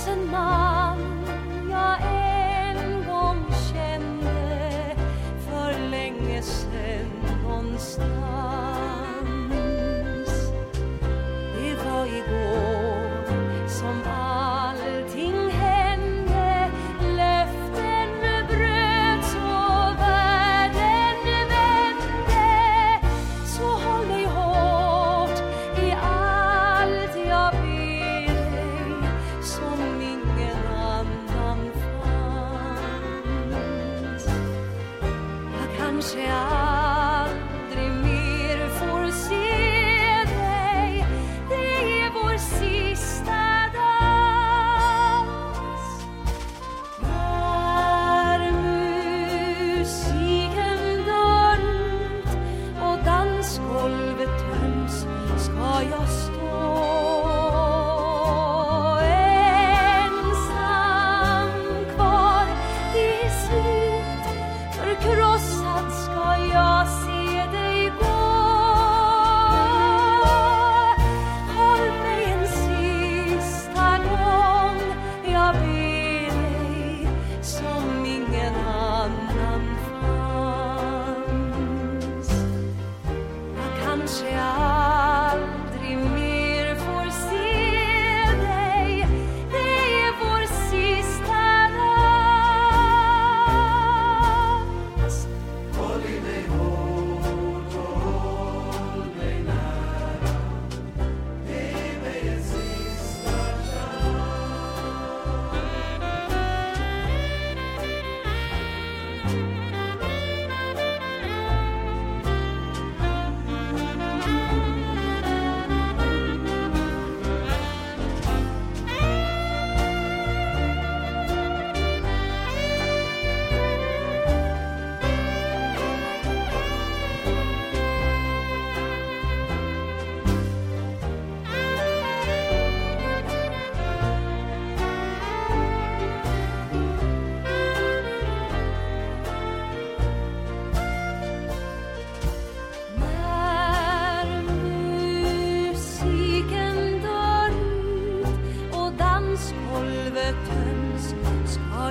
finns en man jag en gång kände för länge sen någonstans. 想。